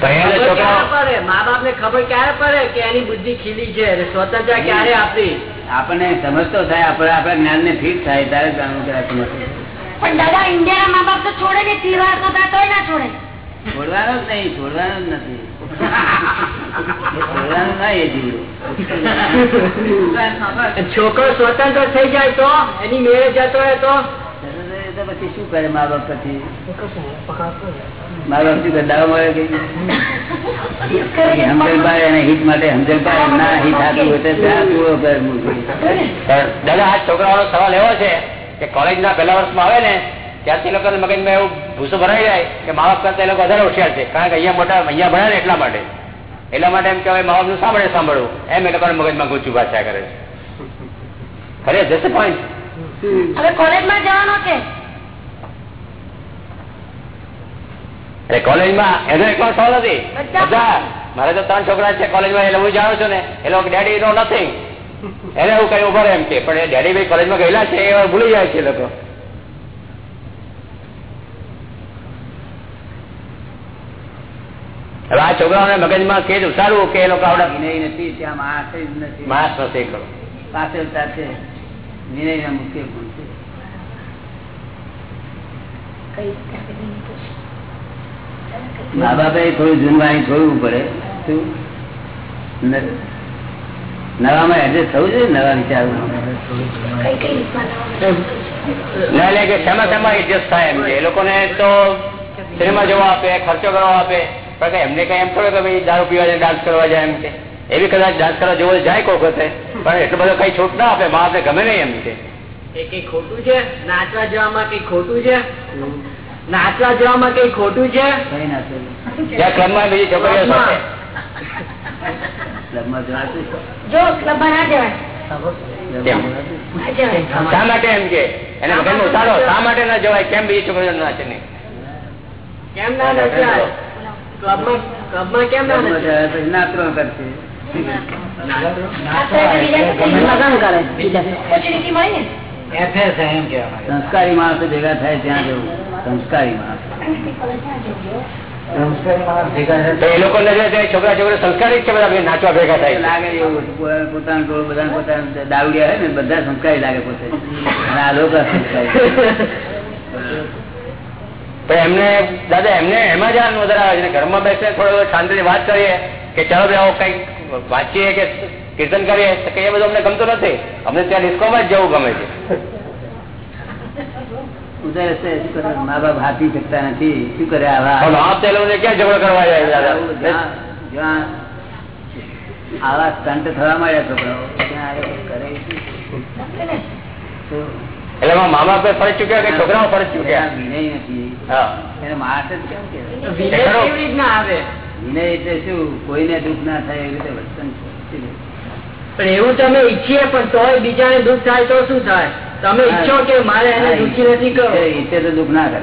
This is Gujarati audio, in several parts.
મા બાપ ને ખબર ક્યારે પડે કે એની બુદ્ધિ ખીલી છે? સ્વતંત્ર ક્યારે આપી આપણને સમજતો થાય આપણે આપણા જ્ઞાન ને ફીટ થાય ત્યારે જાણવું કે પણ દાદા ઇન્ડિયા મા બાપ તો છોડે ને તીરવાર તો તોય ના છોડે. છોડવાનો જ નહીં છોડવાનો જ નથી. છોડવાનું ના એ જીવ. છોકરો સ્વતંત્ર થઈ જાય તો? એની મેળે જતો હોય તો? તો પછી શું કરે મા બાપ પછી મા બાપ શું મળે કે અને હિત માટે ના હિત દાદા આ છોકરાઓનો સવાલ એવો છે કે કોલેજ ના પહેલા વર્ષમાં આવે ને ત્યારથી લોકો મગજમાં એવું ભૂસો ભરાઈ જાય કે મા બાપ કરતા એ લોકો વધારે હોશિયાર છે. કારણ કે અહીંયા મોટા અહીંયા ભણ્યા ને એટલા માટે. એટલા માટે એમ કહેવાય મા બાપનું સાંભળે સાંભળવું? એમ એ લોકોને મગજમાં ગુચું ભાષા કરે છે. ખરે જશે પોઈન્ટ હવે કોલેજમાં જવાનો છે. એટલે કોલેજમાં એનો એકલો સોલ નથી બધા. મારે તો ત્રણ છોકરા છે કોલેજમાં એટલે હું જાણું છું ને એ લોકો ડેડી નો નથી એને એવું કઈ ઊભો એમ કે પણ એ ડેડી ભાઈ કોલેજમાં ગયેલા છે એ ભૂલી જાય છે એ લોકો. હવે આ છોકરાઓને મગજમાં કે ઉતારવું કે એ લોકો આવડે? વિનય નથી ત્યાં માણસ નથી. માસ નથી કરો પાસે છે વિનય ના મુખ્ય ગુણ છે. મા બાપે થોડું જૂનવાણી છોડવું પડે. નવામાં એડજસ્ટ થવું જોઈએ નવા વિચારો કે કરવા આપે. એમને કઈ એમ થોડે કે દારૂ પીવા જાય કરવા એમ છે એવી કદાચ ડાન્સ કરવા જેવો જાય કોક એટલો બધો કઈ છૂટ ના આપે, મા આપને ગમે નહીં એમ છે એ કઈ ખોટું છે? નાચવા જવામાં કઈ ખોટું છે? નાચવા જવામાં કઈ ખોટું છે? શા માટે એમ કે? એને મગજમાં ઉતારો. શા માટે ના જવાય? કેમ બીજી છોકરીઓ નાચે નહીં? કેમ ના નચાય ક્લબમાં ક્લબમાં કેમ ના કરશે. સંસ્કારી માણસો ભેગા થાય ત્યાં જવું. સંસ્કારી માણસ તો એ લોકો નજરે તે છોકરા સંસ્કારી છે બધા નાચવા ભેગા થાય લાગે એવું પોતાનું પોતાનું ટોળું બધાને પોતાનું દાવડિયા હોય ને બધા સંસ્કારી લાગે પોતે. અને આ લોકો એમને દાદા એમને એમાં જ આ વધારે આવે છે ને? ઘરમાં બેસીને થોડો શાંતિથી વાત કરીએ કે ચાલો ભાઈ આવો કંઈક વાંચીએ કે કીર્તન કરીએ. તો કે એ બધું અમને ગમતું નથી. અમને ત્યાં ડિસ્કોમાં જ જવું ગમે છે? મા બાપ હાથી શકતા નથી. શું કરે આવા? પણ આપ થવા છોકરાઓ. એટલે મા બાપે ફરજ ચૂક્યા કે છોકરાઓ ફરજ ચુક્યા? વિનય નથી. હા. એને માણસ જ કેમ કે? વિનય આવે? વિનય એટલે શું? કોઈને દુઃખ ના થાય એવી રીતે વર્તન પણ એવું તમે ઈચ્છીએ પણ તોય બીજાને દુઃખ થાય તો શું થાય? તમે ઈચ્છો કે મારે એને દુઃખી નથી કરવો ઈચ્છે- તો દુઃખ ના કરે.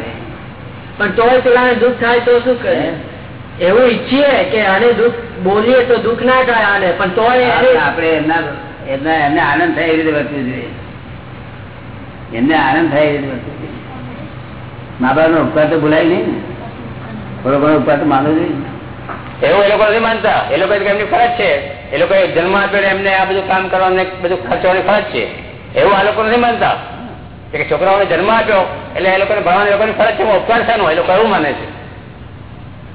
પણ તોય પેલા દુઃખ થાય તો શું કરે? એવું ઈચ્છીએ કે આને દુઃખ બોલીએ તો દુઃખ ના થાય આને પણ તોય આપણે એમના એમના એમને આનંદ થાય એવી રીતે વર્તવું જોઈએ. એમને આનંદ થાય એવી રીતે વર્તવું જોઈએ. મા બાપ નો ઉપકાર તો ભૂલાય નહીં ને. થોડો ઘણો ઉપકાર તો માનવો જોઈએ એવું એ લોકો નથી માનતા. એ લોકો એમની ફરજ છે. એ લોકો જન્મ આપ્યો એમને આ બધું કામ કરવાનું બધું ખર્ચવાની ફરજ છે. એવું આ લોકો નથી માનતા. કે છોકરાઓને જન્મ આપ્યો એટલે એ લોકોને ભણવાની લોકોની ફરજ છે ઉપકાર છે એ લોકો એવું માને છે.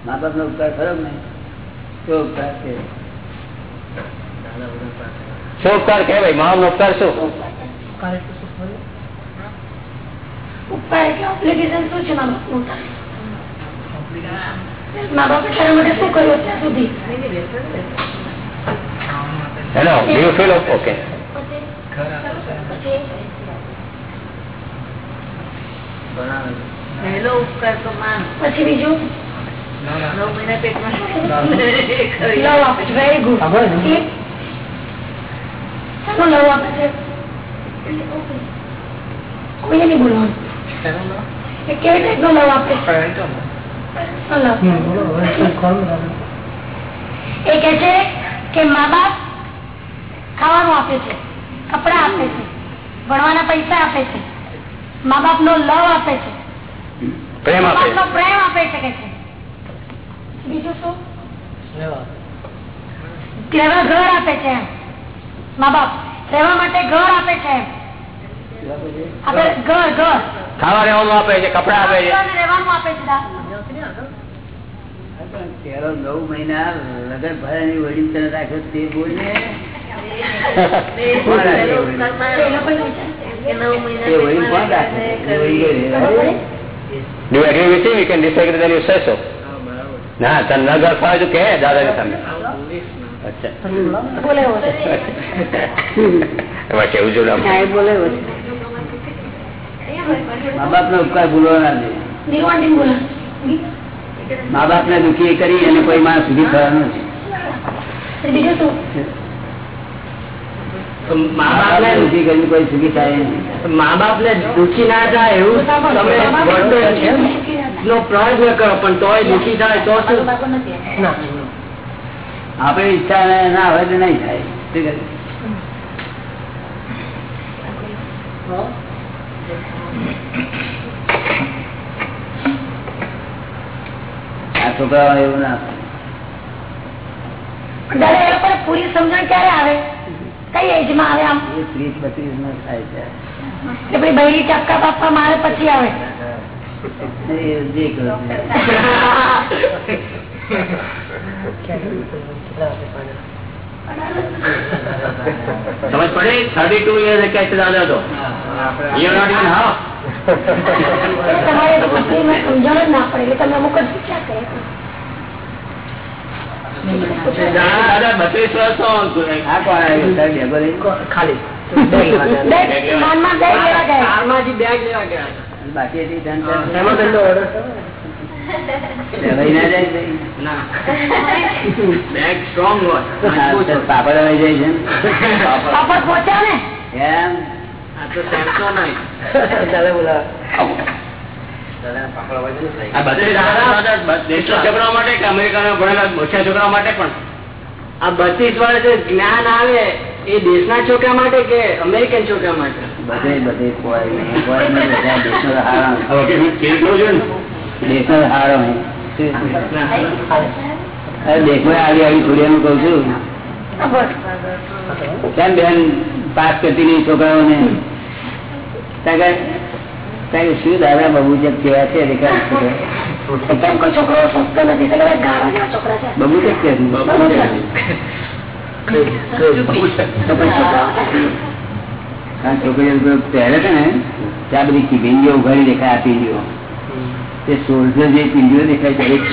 મા બાપ નો ઉપકાર ખરો ને શું ઉપકાર છે? શું ઉપકાર કે ભાઈ મા નો ઉપકાર શું ઉપર એટલે ઓબ્લિગેશન શું છે મા બાપનું બાપે તારા માટે શું કર્યું અત્યાર સુધી? હેલો યુ ફીલ ઓકે પછી પહેલો ઉપકાર તો માં પછી બીજું? નવ મહિના પેટમાં લવ આપે છે વેરી ગુડ ચાલો લવ આપે છે. કોઈને નહીં બોલવાનું. એ કેવી ટાઈપનો લવ આપે એ કે છે કે મા બાપ ખાવાનું આપે છે કપડા આપે છે. ભણવાના પૈસા આપે છે. મા બાપ નો લવ આપે છે. પ્રેમ આપે છે. પ્રેમ આપે છે કે છે. બીજું શું? રહેવા ઘર આપે છે મા બાપ રહેવા માટે ઘર આપે છે આપણે ઘર ઘર. ખાવા રહેવાનું આપે છે કપડા આપે છે. રહેવાનું આપે છે નવ મહિના લગન ભરાની વડીલ તને રાખ્યો તે બોલને. મા બાપ નો ઉપકાર ભૂલવાના બોલે. મા બાપ ને દુઃખી કરી અને કોઈ માણસ સુધી થવાનું મા બાપ ને દુઃખી થાય એવું તમે નો પ્રયત્ન કરો પણ તોય દુઃખી થાય તો શું? આપણી ઈચ્છા ના હોય તો નહીં થાય. આ છોકરા એવું ના પૂરી સમજણ ક્યારે આવે? કઈ એજમાં આવે આમ? ત્રીસ બત્રીસ નો થાય છે. ભાઈ બૈરી ટપકા બાપા મારે પછી આવે. સમજ પડે? થર્ટી ટુ યર કે દાદા તો. તમારે સમજણ જ ના પડે એટલે તમે અમુક જ પૂછ્યા કરે પાપડ આવી જાય છે ને. પાપડ પહોંચ્યા ને? એમ. આ તો સેમસો નહીં. આ બત્રીસ વર્ષે જ્ઞાન આવે એ દેશના છોકરા માટે કે અમેરિકન છોકરા માટે? બધે બધે કોઈ દેશનો હારો ને? દેશમાં આવી આવી છું. કેમ બેન પાસ કરતી નહીં છોકરાઓને? ત્યાં કે- ત્યાં શું દાદા બબુચક કેવા છે કોઈ છોકરો સસ્તો નથી છોકરા છે. બબુચક કે કોઈ છોકરાઓ નથી. આ છોકરીઓ પહેરે છે ને ત્યાં બધી ચીપિંડીઓ ઉઘાડી દેખાય આ પીંડીઓ. તે સોલ્જર જે પીંડીઓ દેખાય છે એક-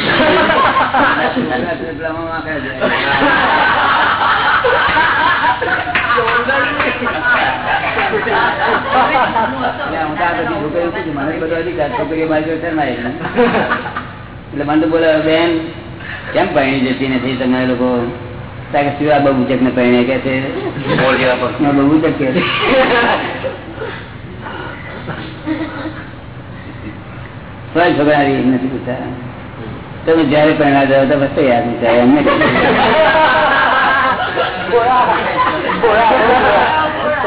પેલામાં વાંકા જાય. એટલે મને તો બોલે બેન કેમ પરણી જતી નથી? તમે લોકો ત્યાં કે શું આ બબુચક ને પરણે કે છે. બબુચક કે છોકરા નથી પૂછતા. તમે જયારે પરણા જાઓ તો બસ યાદ નહીં થાય અમને કોઈ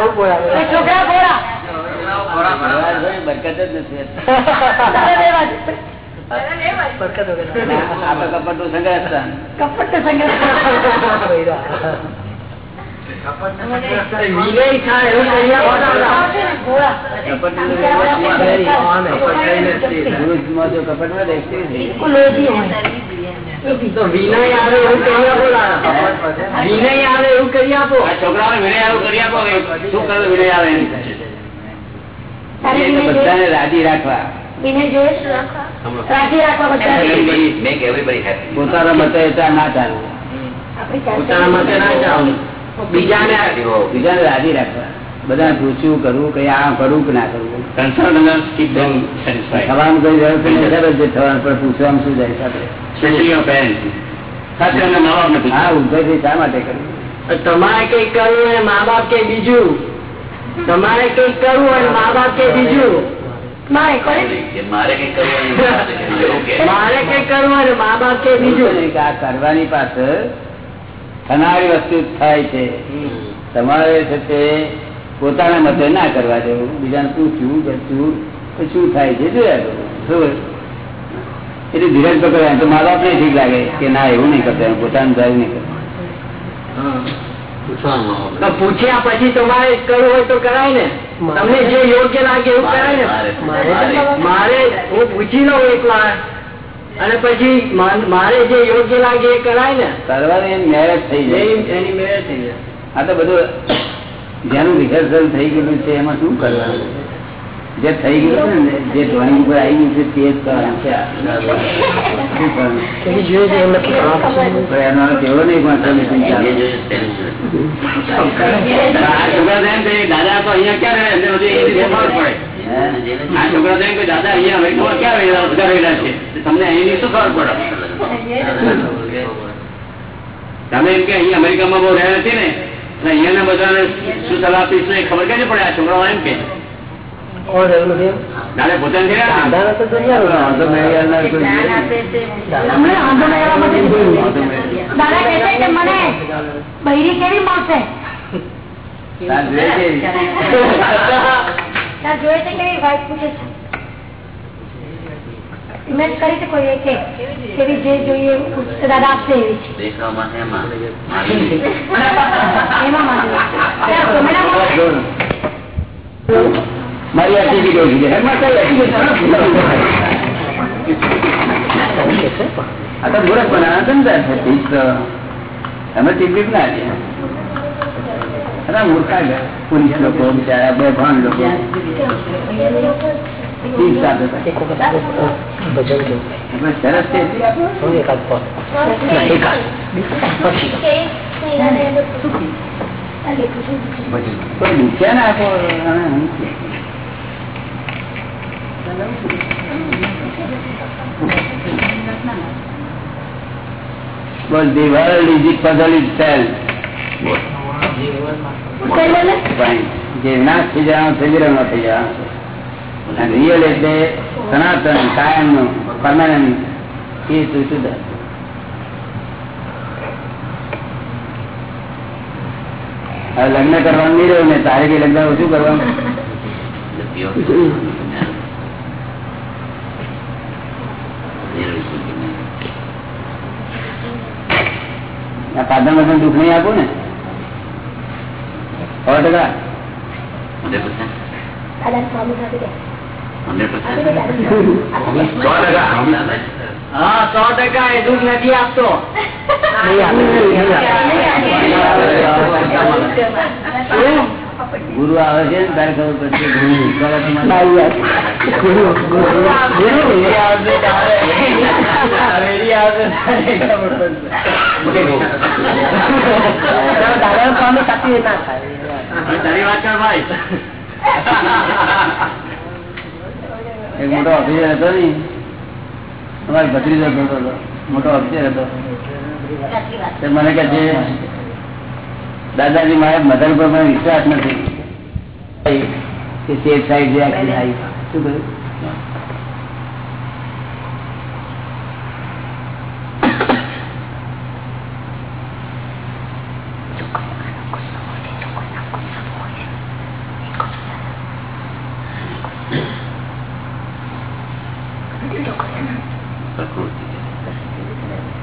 છોકરા બરકત જ નથી. આ તો કપટ સંગ્રહ કપટ તો એકથી વિનય આવે એવું કરી આપો દાદા. વિનય આવે એવું કરી આપો આ છોકરાઓને વિનય આવું કરી આપો કે શું કરવું વિનય આવે એમ. તારે એટલે વિનય બધાને જોઈએ? રાજી રાખવા વિનય જોઈએ છે? રાજી રાખવા બધા પોતાના મતે ત્યાં ના ચાલવું આપણી પોતાના મતે ના જાઓ બીજાને બીજાને રાજી રાખવા બધાને પૂછ્યું કરવું કઈ આ કરવું કે ના કરવું. થવાનું કઈ જરૂર નથી ખબર છે થવાનું પણ પૂછવામાં શું જાય સાથે. હા શા માટે કરવું તમારે કંઈક કરવું હોય મા બાપ કે બીજું? તમારે કંઈક કરવું હોય મા બાપ કે બીજું? મારે કઈ કરવું મારે કરવું મા બાપ કે બીજું? કે આ કરવાની પાછળ થનારી વસ્તુ થાય છે. તમારે છે તે પોતાના મતે ના કરવા દેવું બીજાને પૂછ્યું કરવું તો શું થાય છે જોયા એટલે ધીરજ પકડે તો મા બાપ ઠીક લાગે કે ના એવું નહીં કરતા એમ પોતાનું ડ્રાઈવ નહીં કરતા. પૂછ્યા પછી તમારે કરવું હોય તો કરાય ને. તમને જે યોગ્ય લાગે એવું કરાય ને. મારે હું પૂછી લઉં એક વાર. અને પછી મારે જે યોગ્ય લાગે એ કરાય ને કરવાની મેરેજ થઈ જાય. એની મેરેજ થઈ જાય. આ તો બધું જેનું રિહર્સલ થઈ ગયેલું છે એમાં શું કરવાનું? જે થઈ ગયું છે ને જે ડ્રોઈંગ ઉપર આવી ગયું છે તે જ કરવાનું છે. એનો નહીં પણ દાદા તો અહીંયા ક્યાં આ છોકરા તો દાદા અહીંયા અમેરિકામાં ક્યાં રહેલા બધા રહેલા છે? તમને અહીંની શું ખબર પડે? તમે એમ કે અહીંયા અમેરિકામાં બહુ રહ્યા નથી ને એટલે અહીંયાના બધાને શું સલાહ આપીશું એ ખબર કે પડે? આ છોકરાઓ એમ કે. દાદા પોતાને. દાદા કહે છે કે મને બૈરી કેવી મળશે? તાર જોઈએ છે? ત્યાં જોઈએ છે કેવી વાઈફ પૂછે છે. ઇમેજ કરી છે કોઈ કે કેવી જે જોઈએ એવું પૂછશે દાદા આપશે એવી છે. એમાં માંગે ત્યાં કેમેરામાં મારી આ ટીવી જોઈ છે એમાં કઈ આ તો મૂર્ખ બનાવવાના ધંધા છે. ઠીક તો અમે ટીવી ના છે અરે મૂર્ખા છે પોલીસ લોકો બિચારા બે ભાન લોકો. ઠીક સાથે આપણે સરસ છે. ના But the world is the itself. સનાતન કાયમનું પરમાનન્ટ એ શુદ્ધ હવે લગ્ન કરવાનું નહીં રહ્યું ને, તારે કઈ લગ્ન ઓછું કરવાનું? માં દુઃખ નહીં આપું ને? સો ટકા દાદા સ્વામી. હા સો ટકા એ દૂધ નથી આપતો ગુરુ આવે છે ને તારે ખબર પડશે ગુરુ વિશ્વાસમાં મોટો ઓફિસર હતો ને, અમારો ભત્રીજો હતો મોટો ઓફિસર હતો. મને કે છે, દાદાજી, મારા મધર પર મને વિશ્વાસ નથી. કે સાહેબ જે આખી શું કહ્યું?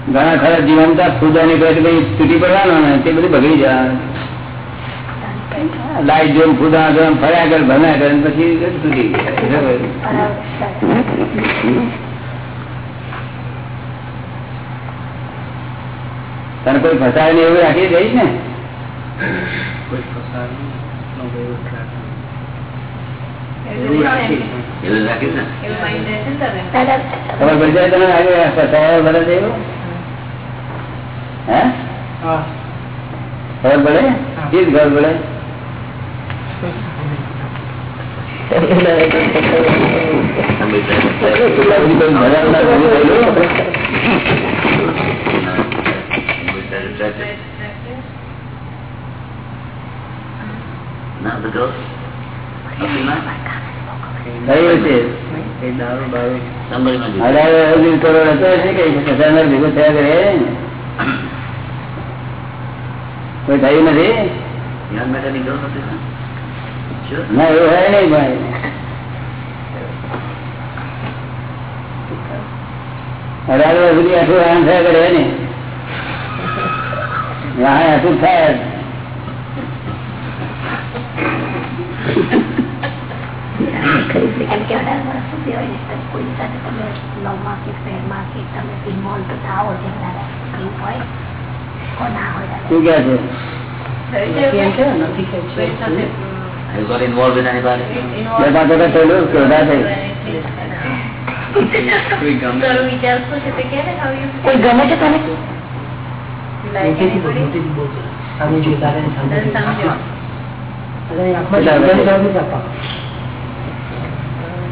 ઘણા ખરા જીવનતા ખુદાની પેટ ભાઈ તૂટી પડવાનો ને તે બધું બગડી જવાનું લાઈટ જોઈને ખુદા જોઈને ફર્યા કર ભમ્યા કરે ને પછી તૂટી ગયા તને કોઈ ફસાય ને? એવું રાખી દઈશ ને? દાદા ખબર પડી જાય તને આજે ફસાયા ભલે દેવું હે ખબર પડે ચીજ ખબર પડે કોઈ ભલામણા થયું છે અઢાર હજાર કરોડ હતો ભેગો થયા કરે કોઈ થયું નથી? ના? એવું હોય નહીં ભાઈ. અઢાર વર્ષ સુધી આટલું આરામ થયા કરે ને? વાહ આટલું થાય જ. કે અઢાર વર્ષ સુધી હોય ને સાથે તમે કે કે તમે ઇન્વોલ્વ થાઓ હોય? શું કે છે?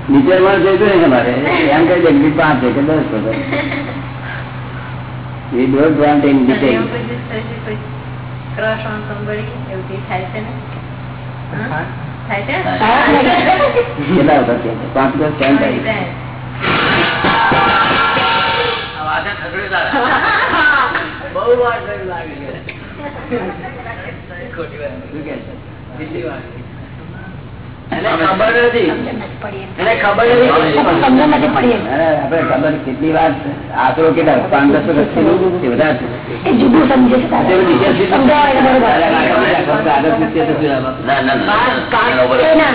નીચે માં જોઈતું ને તમારે એમ કઈ દે પાંચ છે કે દસ We don't want in detail. Crush on somebody એવું કઈ થાય છે ને હા? થાય છે કેટલા વખત? પાંચ દસ કેમ થાય. બહુ વાર લાગે લાગી છે. ખોટી વાત. શું કે છે? કેટલી વાર કેટલા. એના?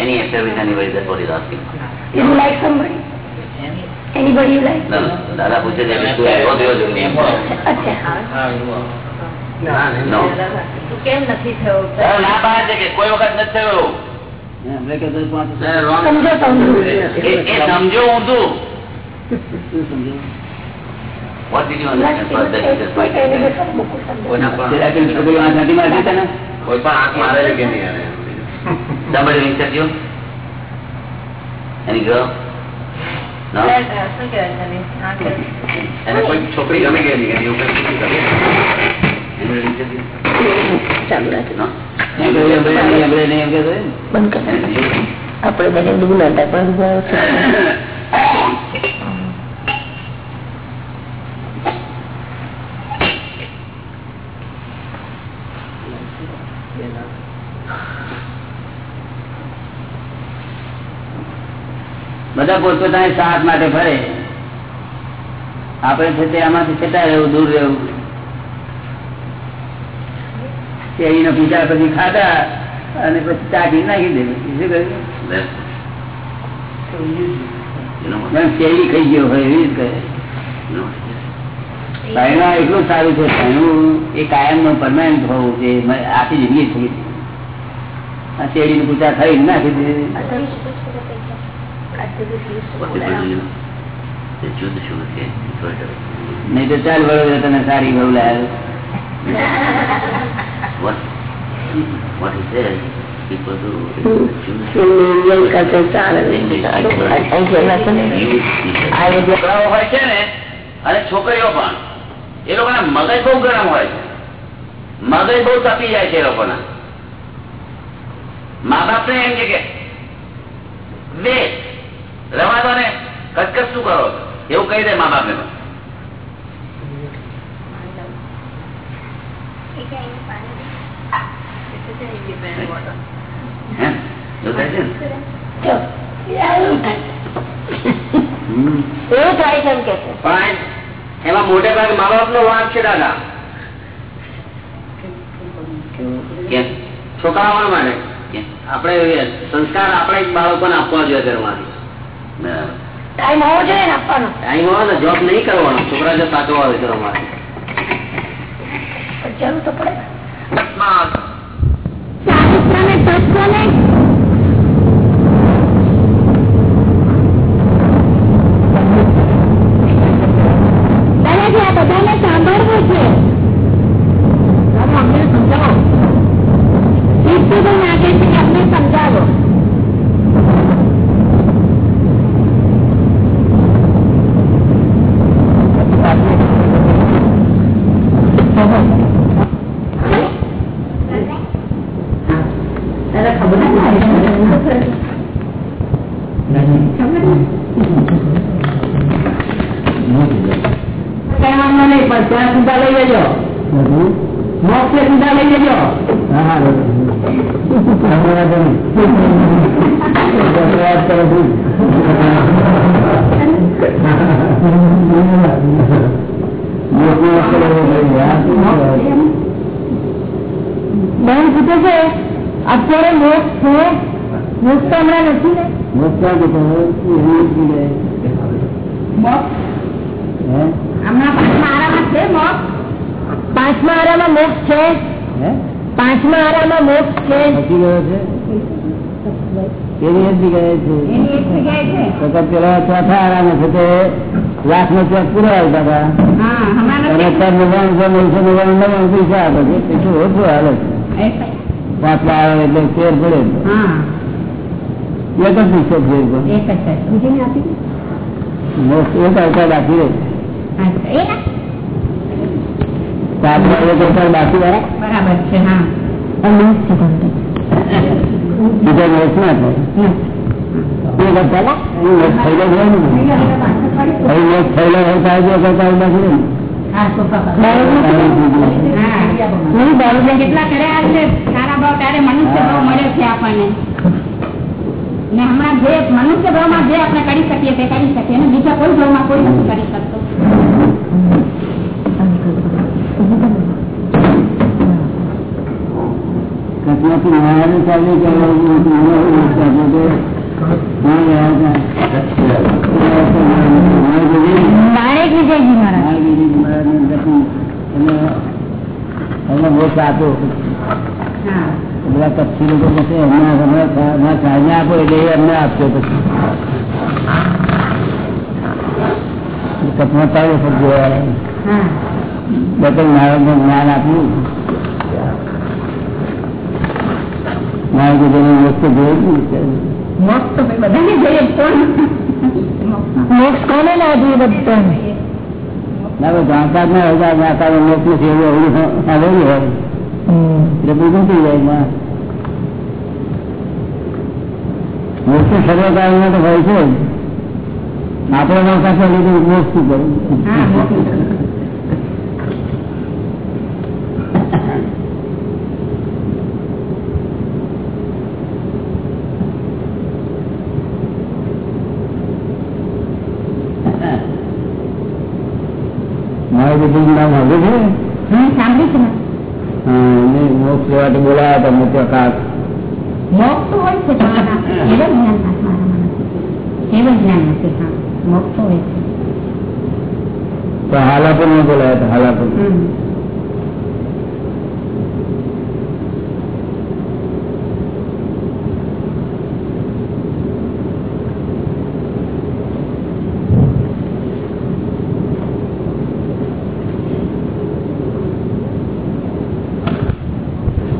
Any with anybody? What asking. Like somebody? Anybody you like? No, no. દાદા પૂછે છે કે તું એવો થયો છો નહીં? અચ્છા. No. તું કેમ નથી થયો? ના પાડે છે કે કોઈ. પણ આંખ નથી મારતી તને? કોઈ પણ આંખ મારે છે કે નહીં એને કોઈ છોકરી ગમી નહીં એવું કંઈ તમે? Anybody winked at you? ચાલુ રાખજો. No? એમ કહ્યું, એમ કહ્યું, એમ કહ્યું, એમ કહ્યું. બંધ કર And you? આપણે બને ડૂબ ના થાય પણ ઊભા છે. બધા પોતપોતાની સાથ માટે ફરે. આપણે છે તે આમાંથી છતાં રહેવું દૂર રહેવું. કેરીનો પીઝા પછી ખાધા અને પછી ચાટી નાખી દેવું શું કહ્યું? કેરી ખાઈ ગયો હોય એવી જ કહે? પહેણવા એટલું સારું છે સાયણું એ કાયમનું પરમાનન્ટ હોવું છે મ- આખી જિંદગી થઈ ગઈ આ શેરડીની પૂજા થઈ નાખી દીધી નહીં તો ચાલ વડોદરા તને સારી બહુ લાવ્યો અને છોકરીઓ પણ એ લોકોના મગજ બહુ ગરમ હોય છે મગજ બહુ તપી જાય છે એ લોકોના મા બાપ ને એમ છે કે વેચ રવા દો ને કચકચ શું કરો એવું કહી દે મા બાપ ને? એવું થાય છે એમ કે એમાં મોટે ભાગે મા બાપ નો વાંક છે દાદા. છોકરાઓ માટે? આપણે સંસ્કાર આપણે બાળકોને આપવા જોઈએ ઘરમાંથી. બરાબર ટાઈમ હોવો જોઈએ ને આપવાનો. ટાઈમ હોય ને જોબ નહીં કરવાનો. છોકરા જો સાચો આવે ઘરમાંથી પણ જરૂર તો પડે ને. માં ચારિત્રને તત્વને દાદાજી આ બધાને સાંભળવું છે અમને સમજાવો શિવજીભાઈ માગે છે કે અમને સમજાવો કહેવાનું નહીં પણ ત્યાં સીધા લઈ જજો મોક્ષે સીધા લઈ જજો હા, હા. બેન પૂછે છે અત્યારે મોક્ષ છે? મોક્ષ તો હમણાં નથી ને? પાંચમા આરામાં મોક્ષ છે? પાંચમા આરામાં મોક્ષ છે? એની એક જગ્યાએ છે. પેલા ચોથા આરામ છે તે લાખ નો ચોક પૂરો આવતા હતા હા હમણાં અને નથી અત્યારે નવ્વાણું નવસો નવ્વાણું નવ્વાણું પૈસા આપે છે પૈસું ઓછું હાલે છે પાંચમા આવે એટલે ફેર પડે હા એક જ પૈસો ફેર પડે એક જ છે બીજીને આપી દે. મોક્ષ એક અવતાર બાકી રહે અચ્છા, એ ના? પાંચમા એક અવતાર બાકી રહે બરાબર છે હા બીજા મોક્ષ ના થાય મનુષ્ય ભાવ મળ્યો જે આપણે કરી શકીએ તે કરી શકીએ અને બીજા કોઈ ભાવમાં કોઈ નથી કરી શકતો કચ્છમાંથી મહારાજ ચાલે કે મોક્ષ આપો. હા. બધા કચ્છી લોકો પછી એમને હમણાં સાંજે આપો એટલે એ અમને આપશો પછી. કચ્છમાં ચાલે વખત જોયા જ્ઞાન આપ્યું. મહારાજ જેને મોક્ષ જોયું મોક્ષ તો બધાને જોઈએ મોક્ષ કોને ના આપ્યું બધાને ના જાણતા જ ના હોય અવળું સાંભળ્યું હોય એટલે બધું થઈ જાય એમાં. મોક્ષ સર્વકાળમાં તો હોય છે. આપણે નૌકા તો મોક્ષ હા મોક્ષ. મારે બધું નામ સાંભળ્યું હમ, સાંભળ્યું છે ને છે હા એને મોક્ષ લેવા તો બોલાયા હતા મોટા કાક મોક્ષ તો હોય છે પણ આ કેવળ જ્ઞાન આત્મારામાં નથી કેવળ જ્ઞાન નથી હા મોક્ષ તો હોય છે તો હાલાપુરમાં બોલાયા હતા હાલાપુર હમ.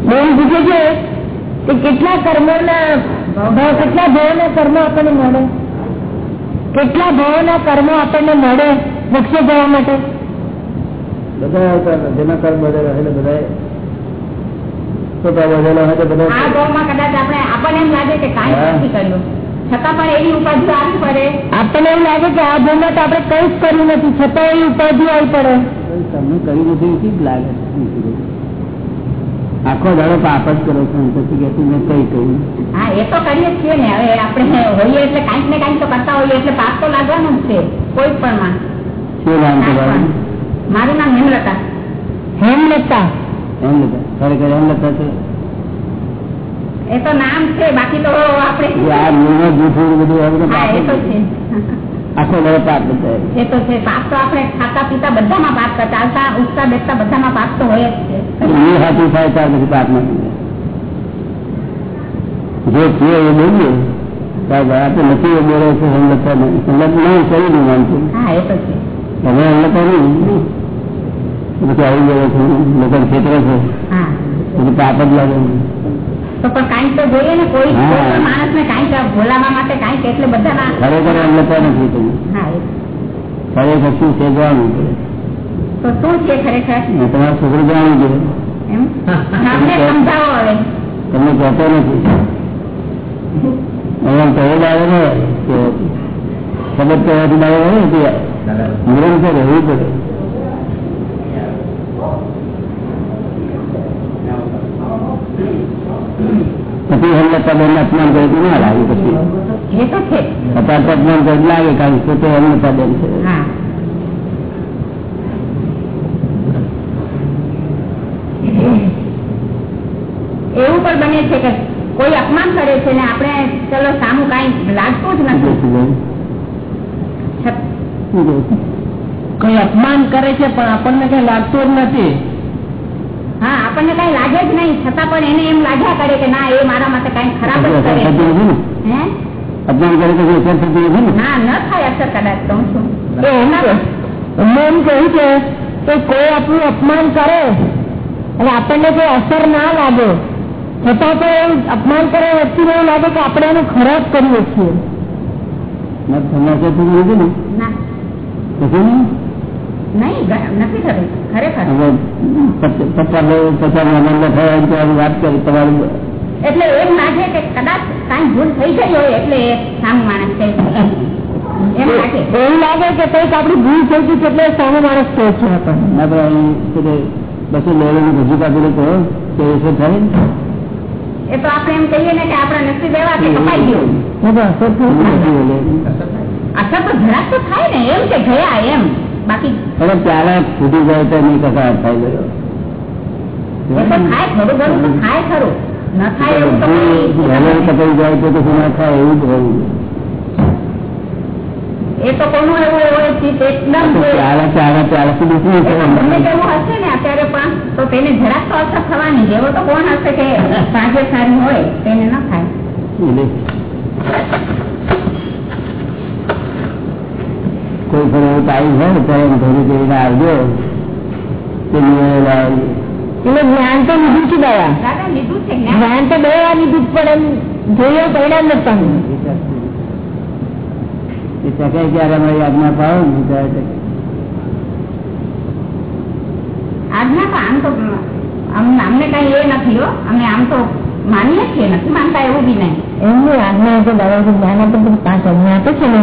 બેન પૂછે છે કે કેટલા કર્મોના કેટલા ભાવના કર્મો આપણને મળે? કેટલા ભાવના કર્મો આપણને મળે મોક્ષે જવા માટે? બધા આવતા જેના કર્મ બધા એટલે બધા પોતા બધેલા હોય તો આ ભાવમાં કદાચ આપણે આપણને એમ લાગે કે કાંઈ નથી કર્યું. છતાં પણ એવી ઉપાધિ આવી પડે. આપણને એવું લાગે કે આ ભાવમાં તો આપણે કઈ જ કર્યું નથી. છતાં એવી ઉપાધિ આવી પડે. તમને કરી નથી લાગે. આખો દાડો પાપ જ કરો છો પછી કે તું મેં કઈ કહ્યું હા એ તો કરીએ જ છીએ ને. હવે આપણે હોઈએ એટલે કાંઈક ને કાંઈક તો કરતા હોઈએ એટલે પાપ તો લાગવાનું જ છે કોઈ પણ માં. શું નામ તમારું? મારું નામ હેમલતા. હેમલતા? હેમલતા. લતા ખરેખર હેમલતા છે? એ તો નામ છે બાકી તો આપણે આ જૂઠું બધું એ તો છે. આખો દાડો પાપ એ તો છે પાપ તો આપણે ખાતા પીતા બધામાં પાપ કરતા ચાલતા ઉઠતા બેસતા બધામાં પાપ તો હોય જ છે. એ હાથી થાય ત્યાર પછી પાપ નથી જે છે એ બોલીએ નથી એ બોલે છે નહીં. કરી નહીં માનતું. તમે કર્યું પછી આવી ગયો છે લોકો ક્ષેત્ર છે. પછી પાપ જ લાગે તો પણ કાંઈક તો જોઈએ ને કોઈ માણસ ને કાંઈક ભોલાવા માટે કાંઈક એટલે બધા ખરેખર એમ લતા નથી ખરેખર શું છે જોવાનું તો શું છે ખરેખર? તમારા છોકરો જાણવું જોઈએ સમજાવો હવે. તમને કહેતો નથી. એમ કહે લાગે ને કે ખબર કહેવાથી લાગે હોય ને તે નિરંતર રહેવું પડે. પછી એમને બેન અપમાન કરે ના લાગે પછી. અત્યારે અપમાન કરે લાગે કારણ કે એમને હેમલતા છે. એવું પણ બને છે કે કોઈ અપમાન કરે છે ને આપણે ચલો સામું કઈ લાગતું જ નથી. કઈ અપમાન કરે છે પણ આપણને કઈ લાગતું જ નથી. હા આપણને કઈ લાગે જ નહીં. છતાં પણ એને એમ લાગ્યા કરે કે ના એ મારા માટે કઈ ખરાબ જ કરે. તો અસર થતી નથી ને? ના ન થાય અસર કદાચ કહું છું કે એમ કહ્યું છે કે કોઈ આપણું અપમાન કરે અને આપણને કોઈ અસર ના લાગે. છતાં પણ એવું અપમાન કરે વ્યક્તિને એવું લાગે કે આપણે એનું ખરાબ કરીએ છીએ. એટલે એમ લાગે કે કદાચ કઈ ભૂલ થઈ ગઈ હોય એટલે એ માણસ છે. એવું લાગે કે કંઈક આપડી ભૂલ થઈ ગઈ એટલે સામો માણસ કહે છે આપણને. બસો લેવલની રજૂ કાપી થાય? એ તો આપણે એમ કહીએ ને કે આપણા નસીબ એવા કે કપાઈ ગયું. તો નથી. અસર તો જરાક તો થાય ને એમ કે ગયા એમ. બાકી? પણ ફૂટી જાય તો નહીં કશા થાય ગયો એ તો એવું કપાઈ જાય કશું ના થાય એવું જ એ કોનું એવું ચિત્ત એકદમ સુધી શું તેવું હશે ને અત્યારે પણ તો તેને જરાક તો અસર થવાની એવો તો કોણ હશે કે સાંજે સારી હોય તેને ન થાય એટલે કોઈ પણ એવું ટાઈમ હોય તો એમ ઘરે જઈને આવજો. એટલે જ્ઞાન તો લીધું છે દયા જ્ઞાન તો બે વાર લીધું પણ એમ જોયો પરિણામ નથી પામ્યું. શકાય ત્યારે અમારી આજ્ઞા પાડો ને ત્યારે ટકે. તો આમ તો અમને કઈ એ નથી હો અમે આમ તો માનીએ છીએ નથી માનતા એવું બી નહીં એમની આજ્ઞા તો દવા જ્ઞાન આપે પાંચ આજ્ઞા આપે છે ને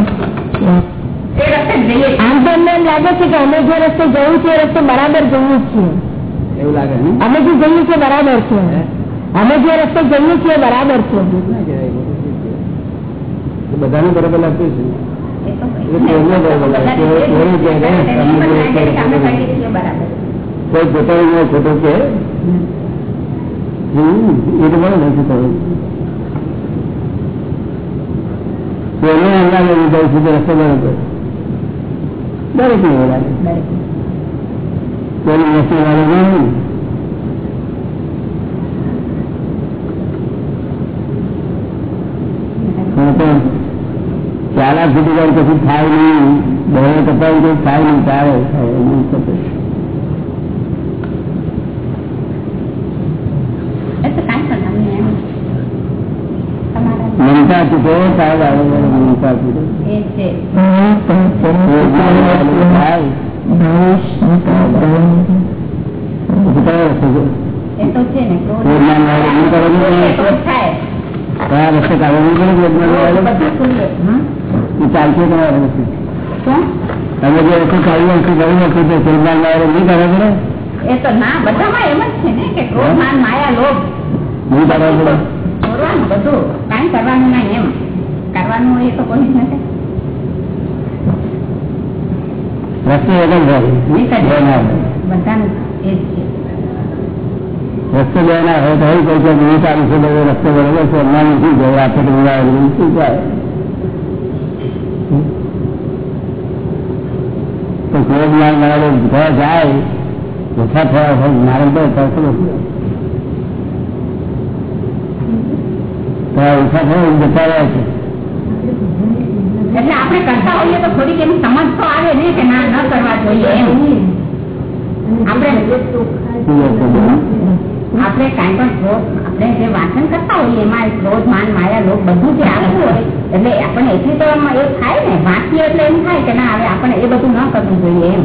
એ રસ્તે જ જઈએ છીએ. આમ તો અમને એમ લાગે છે કે અમે જે રસ્તે જવું છે એ રસ્તે બરાબર જવું જ છીએ એવું લાગે ને? અમે જે જઈએ છીએ બરાબર છે. અમે જે રસ્તે જઈએ છીએ એ બરાબર છે. ના કહેવાય, બધું ઠીક છે. એ બધાને બરાબર લાગતું છે એ તો કઈ એટલે એમને બરાબર લાગે. બધાને તે- તે રીતે ને, બધાને અમને એમ જ જે લાગે કે અમે કરે કરીએ છીએ બરાબર. કોઈ પોતાનું ખોટું કે? હમ, એ તો બરાબર નથી થયું એને એમ લાગે કે જઈ સુધી રસ્તો બરાબર. દરેક ને બોલાવે કોઈ વસ્તુ વાળો નહીં. ચાલા સુધી પછી થાય નહીં. બહુ કપાય થાય નહીં તારે થાય એવું થતું. એ તો કાંઈ પણ તમને એમ તમારા મમતા ચૂકે સાહેબ આવે મમતા ચૂકે એ છે થાય પછી કયો રસ્તો છે? એ તો છે ને ક્રોધ ક્રોધમાન વાળો નહીં કરવાનું એ તો થાય કયા રસ્તે કાઢવાનું પડે ક્રોધમાન વાળો? બધું ખુલ્લે તમે જે વસ્તુ કાઢી વસ્તુ કરી વસ્તુ તો ક્રોધમાન વાળો નહીં કરે પડે એ તો ના બધામાં એમ જ છે ને કે ક્રોધ માન માયા લોભ. નહીં કાઢવા પડે. બધું. કાંઈ કરવાનું નહીં એમ. કરવાનું એ તો કોઈ જ નથી વગર. બધાનું એ છે. રસ્તે બે ના હોય તો કોઈ કે છે બધો રસ્તો બરોબર છે. આપણે તો શું જાય તો ક્રોધમાન મારે ઘર જાય ઓછા થયા હોય મારે તો થશે ઓછા થયા જતા રહ્યા છે. એટલે આપણે કરતા હોઈએ તો થોડીક એમ સમજ તો આવે ને કે ના ન કરવા જોઈએ એમ. આપણે કાંઈ પણ ક્રોધ આપણે જે વાંચન કરતા હોઈએ એમાં ક્રોધ માન માયા લોક બધું જે આવતું હોય એટલે આપણે એટલી તો એમ એ થાય ને વાંચીએ એટલે એમ થાય કે ના હવે આપણે એ બધું ન કરવું જોઈએ એમ.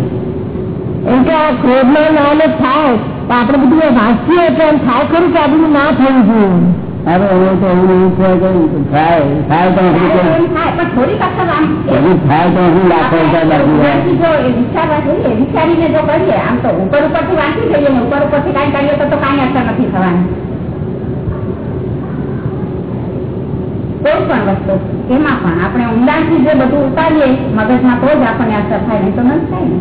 એમ કે આ ક્રોધમાં નામ થાય. તો આપણે બધું એ વાંચીએ એટલે એમ થાય ખરું કે આ બધું ના થવું જોઈએ. અરે એવું તો એવું એવું કે થાય થાય થાય લાખો વિચારીને જો કરીએ આમ તો ઉપર ઉપરથી વાંચી જઈએ ને ઉપર ઉપરથી કાંઈ કરીએ તો તો કાંઈ અસર નથી થવાની. કોઈ પણ વસ્તુ એમાં પણ આપણે ઊંડાણથી જે બધું ઉતારીએ મગજમાં તો જ આપણને અસર થાય નહીં તો ન થાય ને.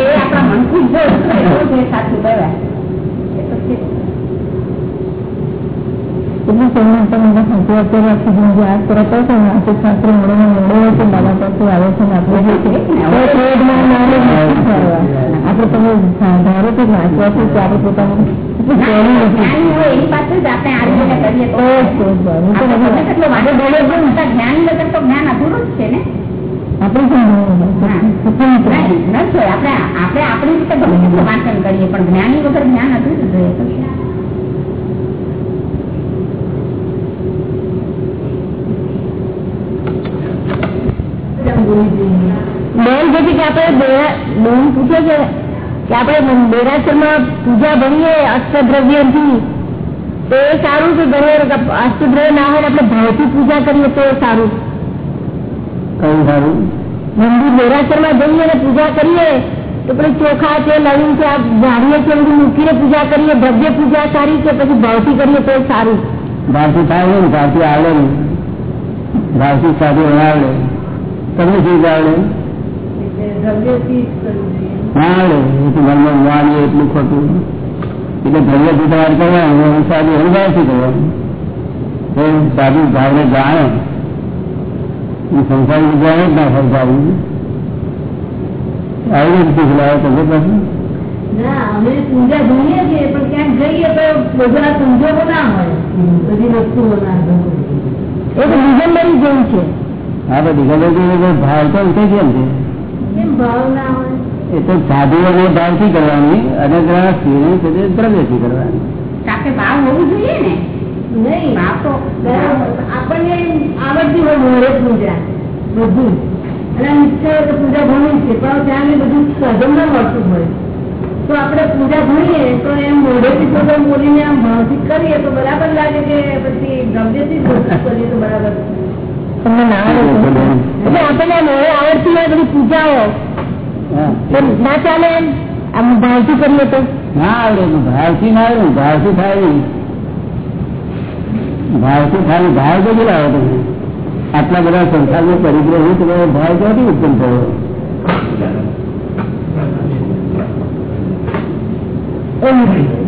એ આપણા મનથી જો ઉતરે તો એ સાચું કહેવાય એ તો છે અત્યારે આ કરવા. આપણે તમે નથી. એની પાસે જ જ છે ને આપણે જોઈએ. આપણે આપણે રીતે વાંચન કરીએ, પણ જ્ઞાની વગર જ્ઞાન અધૂરું જ રહે છે. બેન જે છે કે આપણે બહેન પૂછે છે કે આપણે બેરાસરમાં પૂજા ભણીએ અષ્ટદ્રવ્યોથી તો એ સારું કે ઘરે અષ્ટદ્રવ્ય ના હોય આપણે ભાવથી પૂજા કરીએ તો સારું. કયું સારું? મંદિર બેરાસરમાં જઈએ અને પૂજા કરીએ તો પેલી ચોખા છે લવિંગ છે આ જાડીએ છે બધું મૂકીને પૂજા કરીએ ભવ્ય પૂજા સારી કે પછી ભાવથી કરીએ તો સારું. ભાવથી થાય ને ભાવથી આવડે ને ભાવથી સાધુ આવડે તમને શું આવડે ના આવડે એ તો ઘરમાં માનીએ એટલું ખોટું એટલે ભવ્ય પૂજા કરવાનું અને સાધુ અનુભવથી કરવાનું તો સાધુ ભાવને જાણે એ સંસારી વિદ્યા જ ના સંસારી આવી રીતે શીખલાવે તમે પાસે ના અમે પૂજા ભણીએ છીએ પણ ક્યાંક જઈએ તો બધા સંજોગો ના હોય બધી વસ્તુઓ ના હોય. એ તો દિગંબરી જેવું છે હા તો દીકરા ભાવ તો ઉઠે કેમ છે કેમ તો ના હોય ભાવથી કરવાની અને સ્ત્રીને સાથે દ્રવ્યથી કરવાની. સાથે ભાવ હોવું જોઈએ ને? નહીં. ભાવ તો આપણને આવડતી હોય મોડે પૂજા. બધું. અને આમ તો પૂજા ભણી છે પણ ત્યાં બધું સાધન ના મળતું હોય. તો આપણે પૂજા ભણીએ તો એમ મોઢેથી થોડો બોલીને આમ ભાવથી કરીએ તો બરાબર લાગે કે પછી ગમ્યથી કરીએ તો બરાબર. તમને ના તો. એટલે આપણને આવડતી હોય બધી પૂજાઓ. ના ચાલે એમ? આમ ભાવથી કરીએ તો? ના આવડે ભાવથી ના આવડે ભાવથી થાય નહીં. ભાવથી થાય ભાવ તો કેટલા આવે તમે આટલા બધા સંસારનો પરિગ્રહ તમે ભાવ ક્યાંથી ઉત્પન્ન થયો? એમ.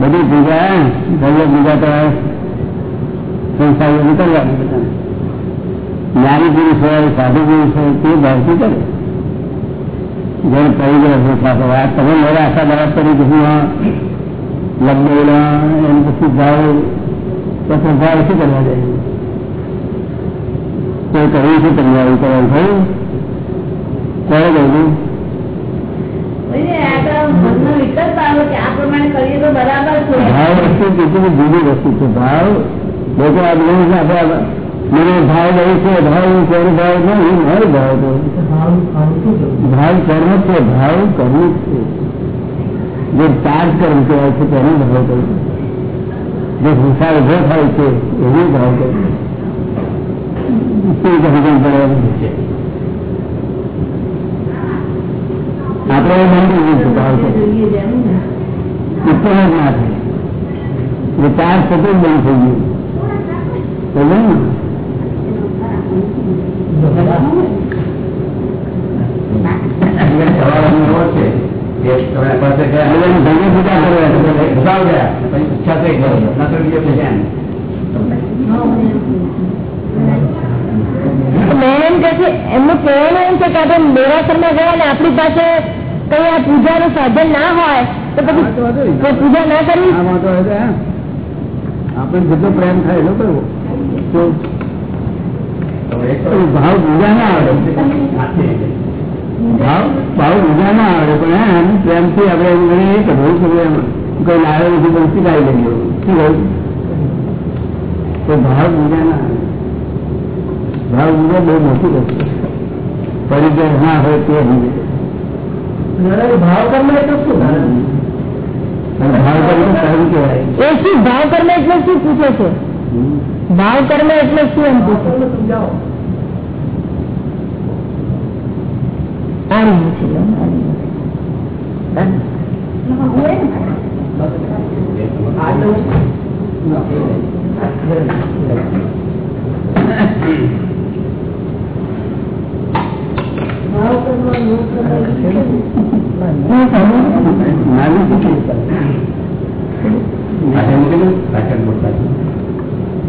બધી પૂજા ભવ્ય પૂજા તો સંસ્થાઓ કરવાની જ્ઞાની પુરુષ હોય, સાધુ પુરુષ હોય, તે ભાવથી કરે. જેને પડી ગયો છે સાથે વાત તમે મારે આશા બરાબર કરી દીધું હું લગ્ન એમ પછી ભાવ પછી ભાવ શું કરવા જાય? કોઈ કહ્યું છે તમને આવું કરવાનું થયું? કોણે કહ્યું? ભાવ વસ્તુ કેટલી જુદી વસ્તુ છે. ભાવ લોકો આ બધું આપણે મને ભાવ લઈ છે ભાવ હું ભાવ નહીં મારો ભાવ તો ભાવ કર્મ છે? ભાવ કર્મ છે જે ચાર કર્મ કહેવાય છે તેનો ભાવ કર્મ જે ભૂસાર ઊભો થાય છે એનો ભાવ કર્મ શું સમજણ પડે છે આપણે બંધ છે ભાવ ને ઉત્પન્ન જ ના થાય. એ થતું બંધ થઈ ગયું. મેં છે, એમનું કહેવાનું એમ છે કે આપણે દેરાસરમાં ગયા ને આપણી પાસે કઈ આ પૂજાનું સાધન ના હોય તો પછી પૂજા ના કરવી આપણે જેટલો પ્રેમ થાય એટલો કરવો. ભાવ પૂજા ના આવડે ભાવ ભાવ પૂજા ના આવે પણ એમ પ્રેમથી આપણે એમ ગણીએ એ કરવું કે ભાઈ એમ. કઈ લાવે નથી પણ શીખાઈ લઈએ. શું કહ્યું? તો ભાવ પૂજા ના આવે. ભાવ પૂજા બહુ મોટી વસ્તુ પરિચય ના હોય તે સમજે. ભાવ કર્મ એટલે શું અને ભાવ કરવું સારું કહેવાય એ શું ભાવ કર્મ એટલે શું પૂછે છે હમ. ભાવ કર્મ એટલે શું એમ પૂછે સમજાવો આ રહ્યું છે લો, આ રહ્યું ભાવ કર્મ નો કર્મ છે. હું સમજુ. નાનું શીખી પાછળ મૂકેલું? પાછળ મૂકતા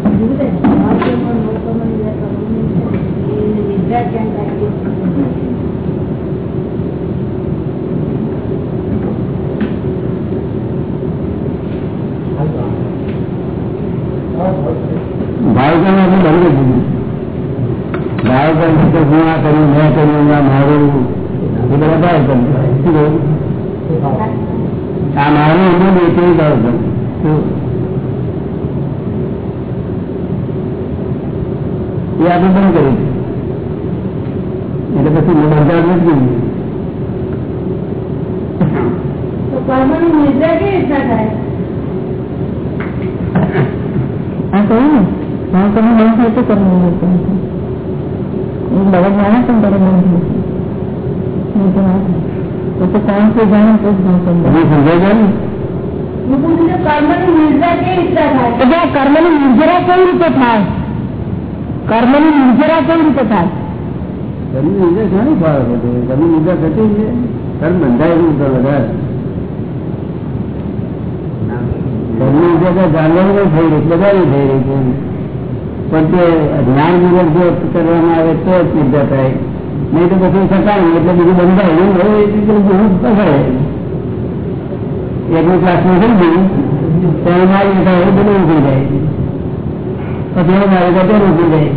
ભાવ કર્મ નો કર્મની વ્યાખ્યા એ નિદ્રા ક્યાં લાગી ભાવ કર્મ આપણે બરોબર કીધું ભાવ કર્મ એટલે હું આ કર્યું મેં કર્યું આ મારું એ બધા ભાવ કર્મ શું કહ્યું? આ મારું એનું નહીં તે ભાવ કર્મ શું? એ આપણે બંધ કર્યું એટલે પછી મેં બંધાવ નથી કર્યું. તો કર્મની નિદ્રા કેવી રીતના થાય આ કહ્યું ને ભાવ કર્મ બંધ થાય તો કર્મ નહીં થાય. એ બધા જાણે પણ ત્યારે બંધ થાય છે. નહીં તો ના થાય. તો તો કોણ છે જાણે તો જ ભાવ કર્મ બંધ તમે સમજાય છે ને? હું પૂછું છું કર્મની નિદ્રા કેવી રીતના થાય એટલે આ કર્મની નિર્જરા કેવી રીતે થાય? કર્મની નિર્જરા કેવી રીતે થાય? ઘરની નીચે ઘણી ફાવે છે. ઘરની નીચે થતી છે. કર્મ બંધાયેલું તો વધારે જ્ઞાન મુજબ જો કરવામાં આવે તો જ થાય. નહીં તો પછી સકાય એટલે બીજું બંધાય. એવું હોય એ રીતે બધું પકડે એકનું ક્લાસમાં સમજ્યું ત્યારે મારી બધું ઉઠી જાય પછી એવું મારી બેઠા ઉઠી જાય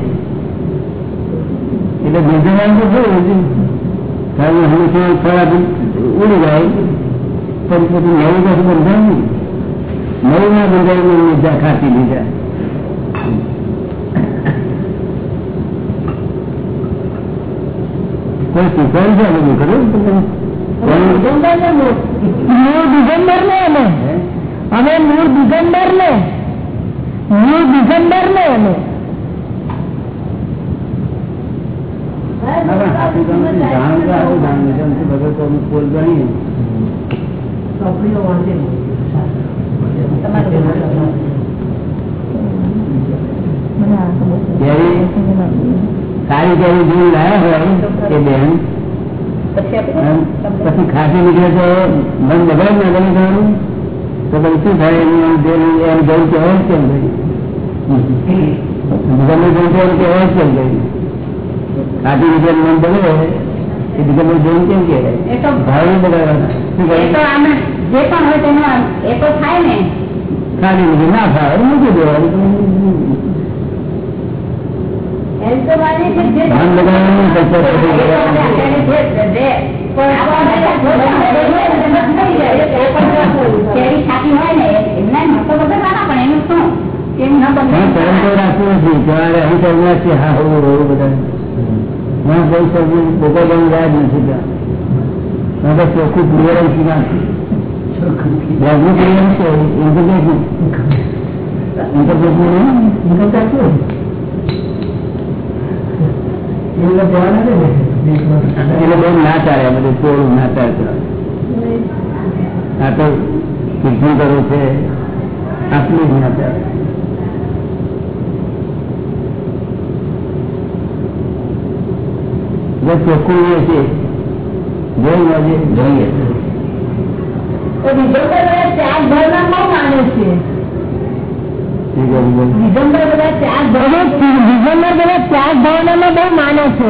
એટલે નિર્જનાન તો થયું કારણ હંમેશા થોડા ઉડી જાય. પણ પછી નવું કશું બંધાય નહીં. નવું ના બંધાય નિર્જા ખાતી લીધા. કોઈ શીખવાડ્યું છે બધું ખરું? ડિસેમ્બર ને અમે. અમે મૂળ દિગંબર ને મૂળ દિગંબર ને અમે સારી કેવી જીવ લાયા હોય એ બેન? પછી ખાસી નીકળે તો મન બગાડ ના બની તમારું તો પછી શું થાય? એનું એમ જવું કે હોય જ ભાઈ. જવું એમ ભાઈ. મન એ જવું કેમ ભાવ બગાડવાના પણ હોય તેનો એ તો થાય ને. ખાલી નીકળે ના ફાવે મૂકી દેવાનું ભાન લગાવવાનું ચોખ્ખું ક્લિયરન્સ ક્લિયરન્સ છે ઇન્ટરનેટ ઇન્ટરનેટ ઇન્કમ ટેક્સ ના ચાલે બધું થોડું ના ચાલે. આ તો કીર્તન કરે છે. આટલું જ ના ચાલે. એટલે ચોખ્ખું એ છે. જોઈએ. ચાર ભાવના બહુ માને છે? ઠીક છે, દિગંબર બધા ચાર ભાવ દિગંબર બધા ત્યાગ ભાવનામાં બહુ માને છે.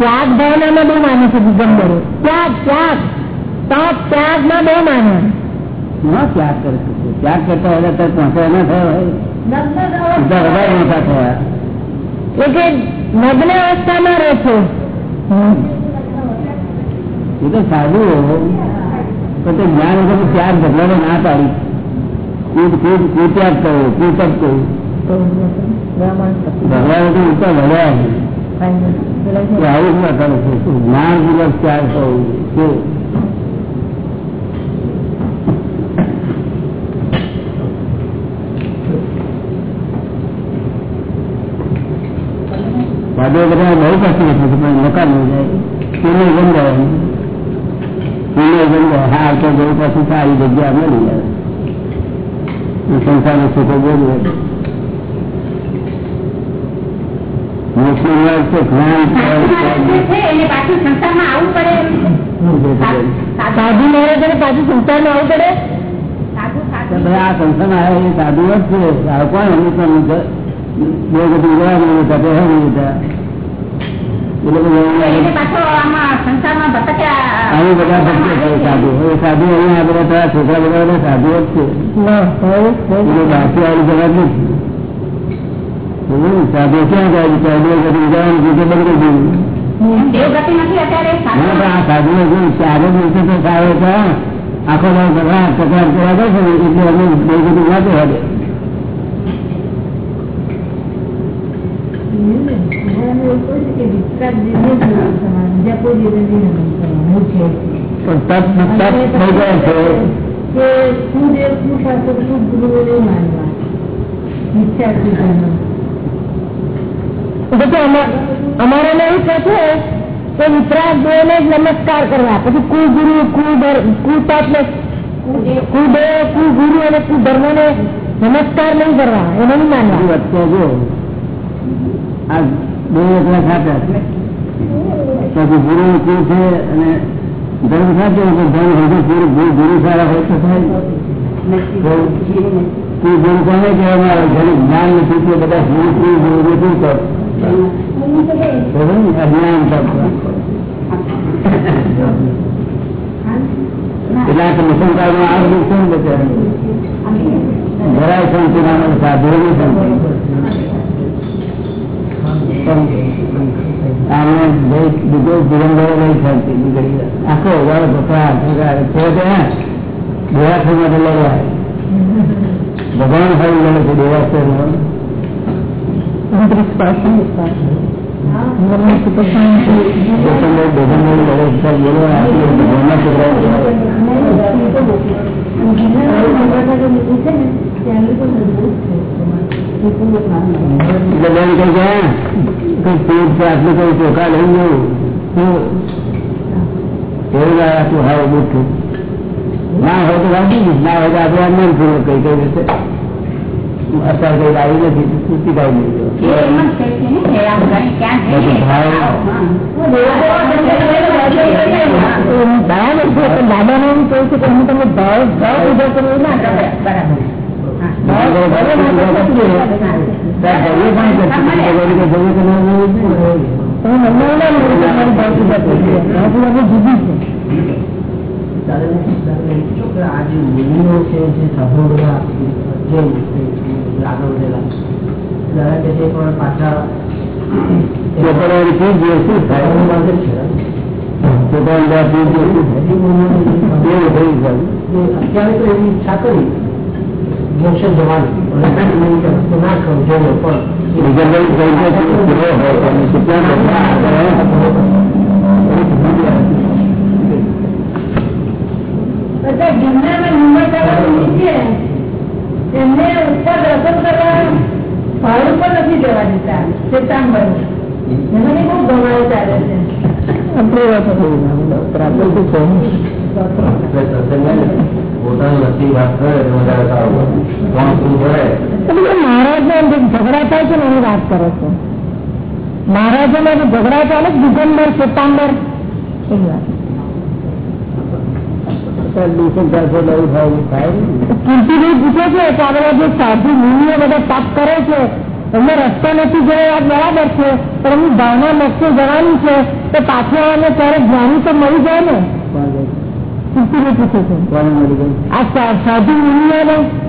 ત્યાગ ભાવનામાં બહુ માને છે દિગંબરો. ત્યાગ ત્યાગ. તપ ત્યાગમાં બહુ માને. ના ત્યાગ કરે છે. ત્યાગ કરતા હોય તો પહોંચે ના થયો હોય. મોટા થયા. એટલે કે નગ્ન અવસ્થામાં રહે છે. એ તો સારું તો તે જ્ઞાન વગર ત્યાગ ભગવાને ના પાડી. કૂદ કૂદ કૂત્યાગ કહ્યું કૂતક કહ્યું ભગવાન ઉપર ભર્યા આવું જ્ઞાન પૂર્વક ચાર થવું શું સાધુ બધા બહુ કશું નથી પણ મકાન નહીં જાય પુણ્ય ગંધાય પુણ્ય ગંધાય હા તો બહુ પાછું સારી જગ્યા મળી જાય સંસારનો સુખો બોલવે મોક્ષનો માર્ગ તો જ્ઞાન છે એને પાછું સંસારમાં આવવું પડે એમ છે. સાધુ સાધુ મહારાજ પાછું સંસારમાં આવવું પડે સાધુ તો સાધુ ભાઈ આ સંસારમાં આવે એ સાધુ જ છે આ કોણ અમૃતમ બે બધું ગયા નહીં હતા હે નહીં હતા એ લોકો જઈને એને પાછો આમાં સંસારમાં ભટક્યા અહીં બધા ભક્તો છે સાધુ એ સાધુ અહીંયા આ બધા તારા છોકરા બધા બધા સાધુ જ છે ના હોય એટલે બાકી વાળી જગત નથી હમ, સાધુ ક્યાં જાય છે સાધુ કદી જવાનું જગ્યા બંધ કરી દીધું દેવગતિ નથી અત્યારે હા પણ સાધુ આ સાધુ જો ચારે દિવસે તો સારો છે આખો દાડો કકડાટ કકડાટ કરવા જાય છે ને એટલે અમે બહુ બધું ના કહેવા દે અમારામાં એવું કહે છે કે વિતરાગ જીવને જ નથી થવાનું. બીજા કોઈ જીવને નહીં નથી થવાનું. એવું છે. પણ તપ તપ થઈ જાય છે. કે શું દેવ શું શાસ્ત્ર શું ગુરુઓ માનવા. વિચારથી ધર્મ. તો અમા- એવું કહે છે કે વિતરાગ દેવને જ નમસ્કાર કરવા. પછી કુગુરુ કુદર ને કુદેવ. કુગુરુ અને કુધર્મને નમસ્કાર નહીં કરવા. એને નહીં માનવા. વચ્ચે જો. આ બે એકલા ખાતા પછી ગુરુ શું છે અને ધર્મ સાચો તો ધર્મ હજુ પૂરું ગુરુ સારા હોય તો થાય. તું ગુરુ કોને કહેવામાં આવે? જેને જ્ઞાન નથી, તે બધા ગુરુ ગુરુ ગુરુ શું કર અજ્ઞાન તપ એટલે આ શું બચારે? જરાય શાંતિ ના મળે સાધુઓની શાંતિ આમને બીજો ધીરંગો લઈ શાંતિ આખો પકડા છે તો માટે લડવા ભગવાન સારું લડે છે દેવાસર અંતરિક્ષ પાસે એટલે બેન કઈ ગયા કઈ પેટ ચોખા લઈ આટલું હાવ બુઠું ના એમ ભાવ. કહ્યું કે હું તમે ભાવ ભાવ ઊભા કરવું ના બરાબર જે પણ પાછા છોકરાઓની ફી જે શું છે અત્યારે તો એવી ઈચ્છા કરી. મોક્ષે જવાની અને કાંઈ નહીં કે વસ્તુ ના કરું જોઈએ પણ રિઝર્વ થઈ જાય છે પૂરો હોય અને કેટલા બધા બધા ગિરનારમાં મુંબઈ કરવાનું છે એમને ઉપર દર્શન કરવા ભાડું પણ નથી જવા દેતા શ્વેતાંબર એમને બહુ ગમાડો ચાલે છે આપણે વાત થઈ આપણે તો કહું પોતાની વસ્તી વાત કરે તો વધારે સારું કોણ શું કરે? મહારાજ ને ઝઘડા થાય છે ને એની વાત કરે છે. મહારાજો ને ઝઘડા ચાલે દિગંબર શ્વેતાંબર એની વાત. કીર્તિભાઈ પૂછે છે કે આ બધા જે સાધુ મુનિઓ બધા પાપ કરે છે એમને રસ્તો નથી જોયો વાત બરાબર છે પણ એમની ભાવના નક્કી જવાની છે તો પાછળ આવે ત્યારે જ્ઞાની તો મળી જાય ને? પૂછે છે આ સાધુ નથી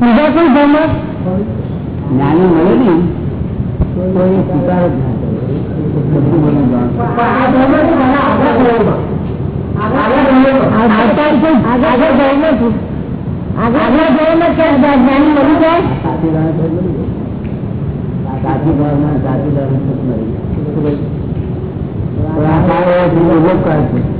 બીજા કોઈ ધર્મ જ્ઞાની મળે ને એ સ્વીકાર આગળ ધર્મ છે જ્ઞાની મળી જાય? સાચી ભાવના સાચી ભાવના. સુખ મળી આ કરે છે.